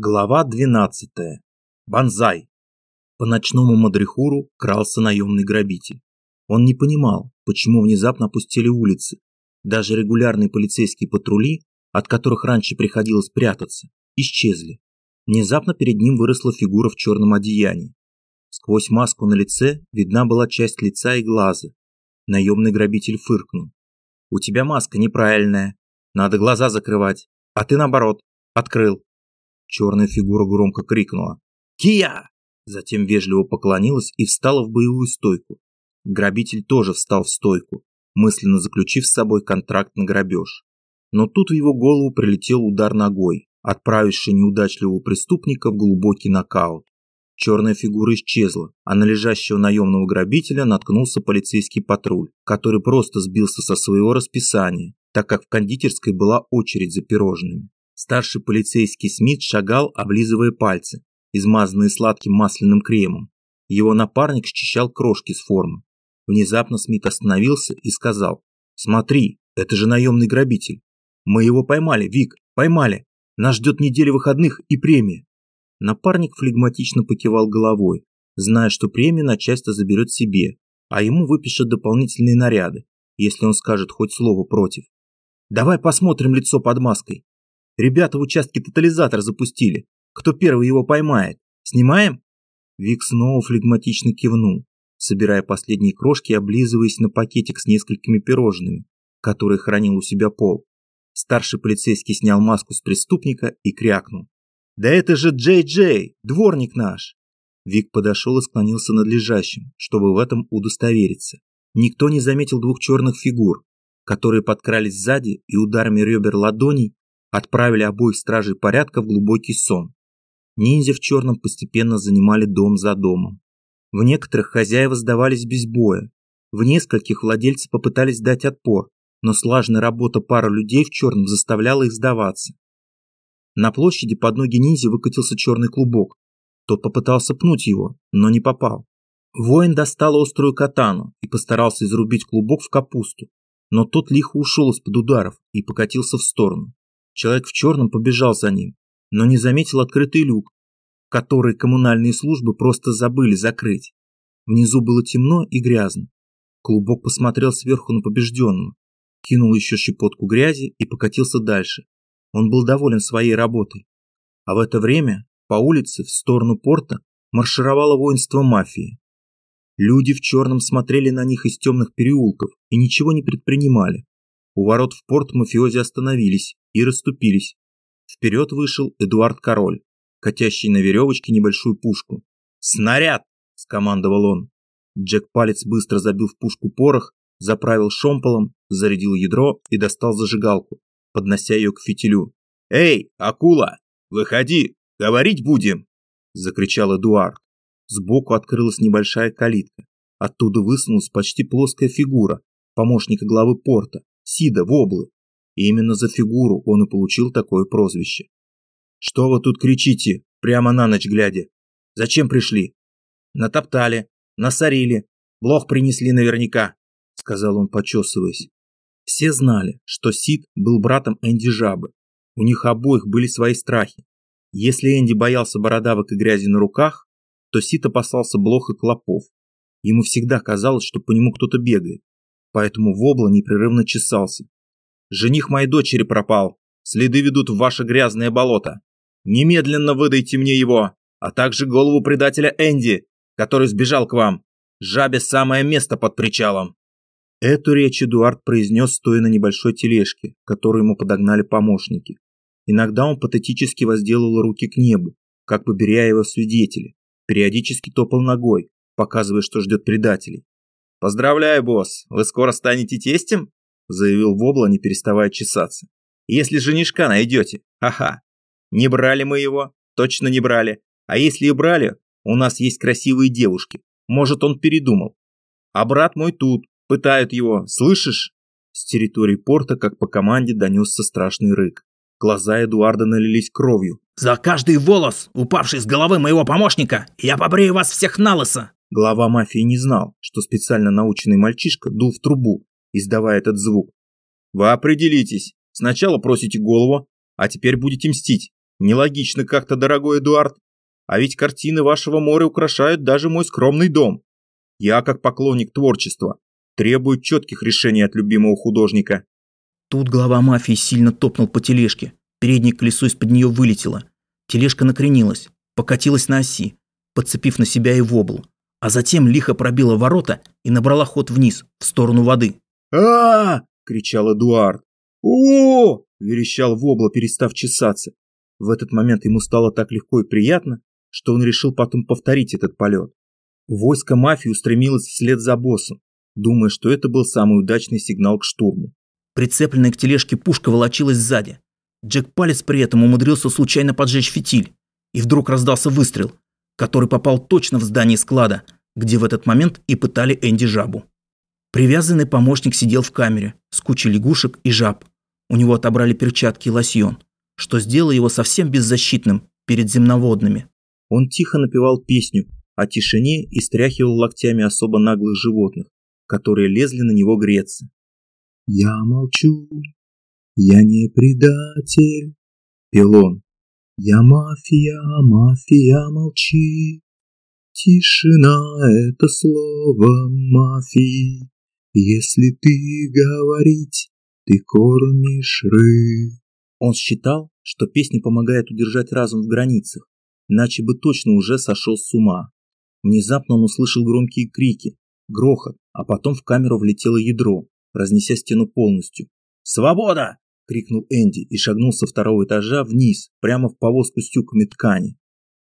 Глава 12. Банзай. По ночному Мадрихуру крался наемный грабитель. Он не понимал, почему внезапно опустили улицы. Даже регулярные полицейские патрули, от которых раньше приходилось прятаться, исчезли. Внезапно перед ним выросла фигура в черном одеянии. Сквозь маску на лице видна была часть лица и глаза. Наемный грабитель фыркнул. «У тебя маска неправильная. Надо глаза закрывать. А ты наоборот. Открыл. Черная фигура громко крикнула «Кия!», затем вежливо поклонилась и встала в боевую стойку. Грабитель тоже встал в стойку, мысленно заключив с собой контракт на грабеж. Но тут в его голову прилетел удар ногой, отправивший неудачливого преступника в глубокий нокаут. Черная фигура исчезла, а на лежащего наемного грабителя наткнулся полицейский патруль, который просто сбился со своего расписания, так как в кондитерской была очередь за пирожными. Старший полицейский Смит шагал, облизывая пальцы, измазанные сладким масляным кремом. Его напарник счищал крошки с формы. Внезапно Смит остановился и сказал, «Смотри, это же наемный грабитель. Мы его поймали, Вик, поймали. Нас ждет неделя выходных и премия». Напарник флегматично покивал головой, зная, что премию начальство заберет себе, а ему выпишут дополнительные наряды, если он скажет хоть слово против. «Давай посмотрим лицо под маской», Ребята в участке тотализатор запустили. Кто первый его поймает? Снимаем?» Вик снова флегматично кивнул, собирая последние крошки и облизываясь на пакетик с несколькими пирожными, который хранил у себя Пол. Старший полицейский снял маску с преступника и крякнул. «Да это же Джей Джей, дворник наш!» Вик подошел и склонился над лежащим, чтобы в этом удостовериться. Никто не заметил двух черных фигур, которые подкрались сзади и ударами ребер ладоней отправили обоих стражей порядка в глубокий сон. Ниндзя в черном постепенно занимали дом за домом. В некоторых хозяева сдавались без боя. В нескольких владельцы попытались дать отпор, но слаженная работа пары людей в черном заставляла их сдаваться. На площади под ноги ниндзя выкатился черный клубок. Тот попытался пнуть его, но не попал. Воин достал острую катану и постарался изрубить клубок в капусту, но тот лихо ушел из-под ударов и покатился в сторону. Человек в черном побежал за ним, но не заметил открытый люк, который коммунальные службы просто забыли закрыть. Внизу было темно и грязно. Клубок посмотрел сверху на побежденного, кинул еще щепотку грязи и покатился дальше. Он был доволен своей работой. А в это время по улице в сторону порта маршировало воинство мафии. Люди в черном смотрели на них из темных переулков и ничего не предпринимали. У ворот в порт мафиози остановились и расступились. Вперед вышел Эдуард Король, катящий на веревочке небольшую пушку. «Снаряд!» – скомандовал он. Джек Палец быстро забил в пушку порох, заправил шомполом, зарядил ядро и достал зажигалку, поднося ее к фитилю. «Эй, акула, выходи, говорить будем!» – закричал Эдуард. Сбоку открылась небольшая калитка. Оттуда высунулась почти плоская фигура помощника главы порта, Сида Воблы. И именно за фигуру он и получил такое прозвище. «Что вы тут кричите, прямо на ночь глядя? Зачем пришли?» «Натоптали, насорили, блох принесли наверняка», — сказал он, почесываясь. Все знали, что Сид был братом Энди Жабы. У них обоих были свои страхи. Если Энди боялся бородавок и грязи на руках, то Сид опасался блох и клопов. Ему всегда казалось, что по нему кто-то бегает поэтому Вобла непрерывно чесался. «Жених моей дочери пропал. Следы ведут в ваше грязное болото. Немедленно выдайте мне его, а также голову предателя Энди, который сбежал к вам. Жабе самое место под причалом». Эту речь Эдуард произнес, стоя на небольшой тележке, которую ему подогнали помощники. Иногда он патетически возделывал руки к небу, как бы беря его свидетели, периодически топал ногой, показывая, что ждет предателей. «Поздравляю, босс, вы скоро станете тестем?» заявил Вобла, не переставая чесаться. «Если женишка найдете, ха-ха. Не брали мы его, точно не брали. А если и брали, у нас есть красивые девушки. Может, он передумал. А брат мой тут, пытают его, слышишь?» С территории порта, как по команде, донесся страшный рык. Глаза Эдуарда налились кровью. «За каждый волос, упавший с головы моего помощника, я побрею вас всех на лысо!» Глава мафии не знал, что специально наученный мальчишка дул в трубу, издавая этот звук. «Вы определитесь. Сначала просите голову, а теперь будете мстить. Нелогично как-то, дорогой Эдуард. А ведь картины вашего моря украшают даже мой скромный дом. Я, как поклонник творчества, требую четких решений от любимого художника. Тут глава мафии сильно топнул по тележке. Переднее колесо из-под нее вылетело. Тележка накренилась, покатилась на оси, подцепив на себя и воблу. А затем лихо пробила ворота и набрала ход вниз, в сторону воды. а, кричал Эдуард. о верещал Вобла, перестав чесаться. В этот момент ему стало так легко и приятно, что он решил потом повторить этот полет. Войско мафии устремилось вслед за боссом, думая, что это был самый удачный сигнал к штурму. Прицепленная к тележке пушка волочилась сзади. Джек Палец при этом умудрился случайно поджечь фитиль. И вдруг раздался выстрел, который попал точно в здание склада, где в этот момент и пытали Энди жабу. Привязанный помощник сидел в камере с кучей лягушек и жаб. У него отобрали перчатки и лосьон, что сделало его совсем беззащитным перед земноводными. Он тихо напевал песню о тишине и стряхивал локтями особо наглых животных, которые лезли на него греться. «Я молчу, я не предатель», — пел он. «Я мафия, мафия, молчи». Тишина — это слово мафии. Если ты говорить, ты кормишь рыб. Он считал, что песня помогает удержать разум в границах, иначе бы точно уже сошел с ума. Внезапно он услышал громкие крики, грохот, а потом в камеру влетело ядро, разнеся стену полностью. «Свобода!» – крикнул Энди и шагнул со второго этажа вниз, прямо в повозку с тюками ткани.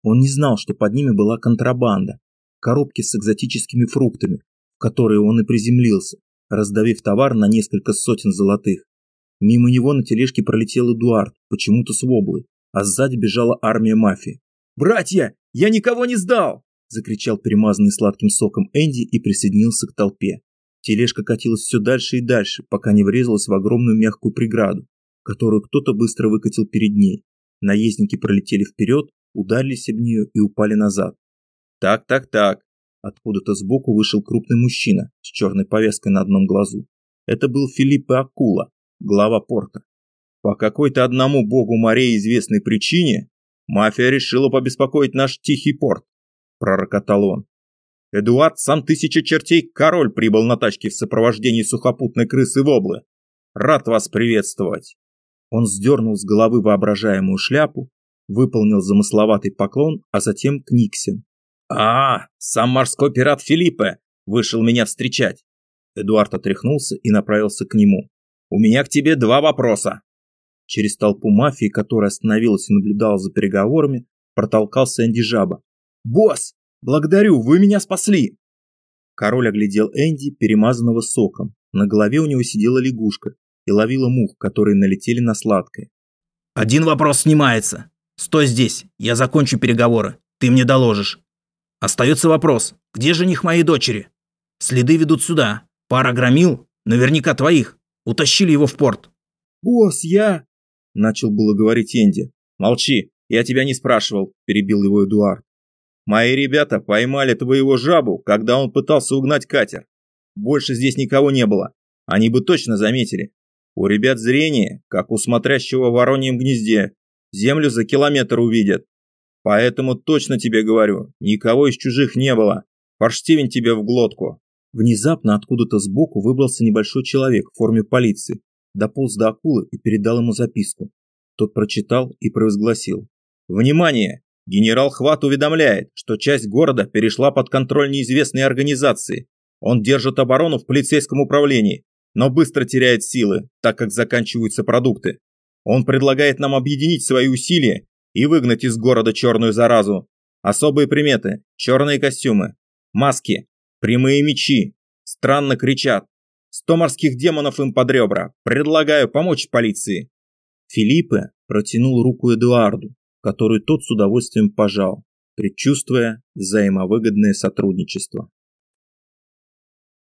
Он не знал, что под ними была контрабанда, коробки с экзотическими фруктами, в которые он и приземлился, раздавив товар на несколько сотен золотых. Мимо него на тележке пролетел Эдуард, почему-то с воблой, а сзади бежала армия мафии. «Братья, я никого не сдал!» – закричал перемазанный сладким соком Энди и присоединился к толпе. Тележка катилась все дальше и дальше, пока не врезалась в огромную мягкую преграду, которую кто-то быстро выкатил перед ней. Наездники пролетели вперед, ударились об нее и упали назад. «Так, так, так!» Откуда-то сбоку вышел крупный мужчина с черной повязкой на одном глазу. Это был Филиппе Акула, глава порта. По какой-то одному богу морей известной причине мафия решила побеспокоить наш тихий порт, пророкотал он. Эдуард, сам тысяча чертей, король прибыл на тачке в сопровождении сухопутной крысы Воблы. Рад вас приветствовать. Он сдернул с головы воображаемую шляпу, выполнил замысловатый поклон, а затем книгсен. «А, сам морской пират Филиппе вышел меня встречать!» Эдуард отряхнулся и направился к нему. «У меня к тебе два вопроса!» Через толпу мафии, которая остановилась и наблюдала за переговорами, протолкался Энди Жаба. «Босс, Благодарю, вы меня спасли!» Король оглядел Энди, перемазанного соком. На голове у него сидела лягушка и ловила мух, которые налетели на сладкое. «Один вопрос снимается. Стой здесь, я закончу переговоры. Ты мне доложишь. Остается вопрос, где жених моей дочери? Следы ведут сюда. Пара громил, наверняка твоих. Утащили его в порт». «Босс, я...» Начал было говорить Энди. «Молчи, я тебя не спрашивал», перебил его Эдуард. Мои ребята поймали твоего жабу, когда он пытался угнать катер. Больше здесь никого не было. Они бы точно заметили. У ребят зрение, как у смотрящего в вороньем гнезде. Землю за километр увидят. Поэтому точно тебе говорю, никого из чужих не было. Форштивень тебе в глотку. Внезапно откуда-то сбоку выбрался небольшой человек в форме полиции, дополз до акулы и передал ему записку. Тот прочитал и провозгласил. «Внимание! Генерал Хват уведомляет, что часть города перешла под контроль неизвестной организации. Он держит оборону в полицейском управлении, но быстро теряет силы, так как заканчиваются продукты. Он предлагает нам объединить свои усилия и выгнать из города черную заразу. Особые приметы – черные костюмы, маски, прямые мечи, странно кричат. Сто морских демонов им под ребра. Предлагаю помочь полиции. Филиппе протянул руку Эдуарду, который тот с удовольствием пожал, предчувствуя взаимовыгодное сотрудничество.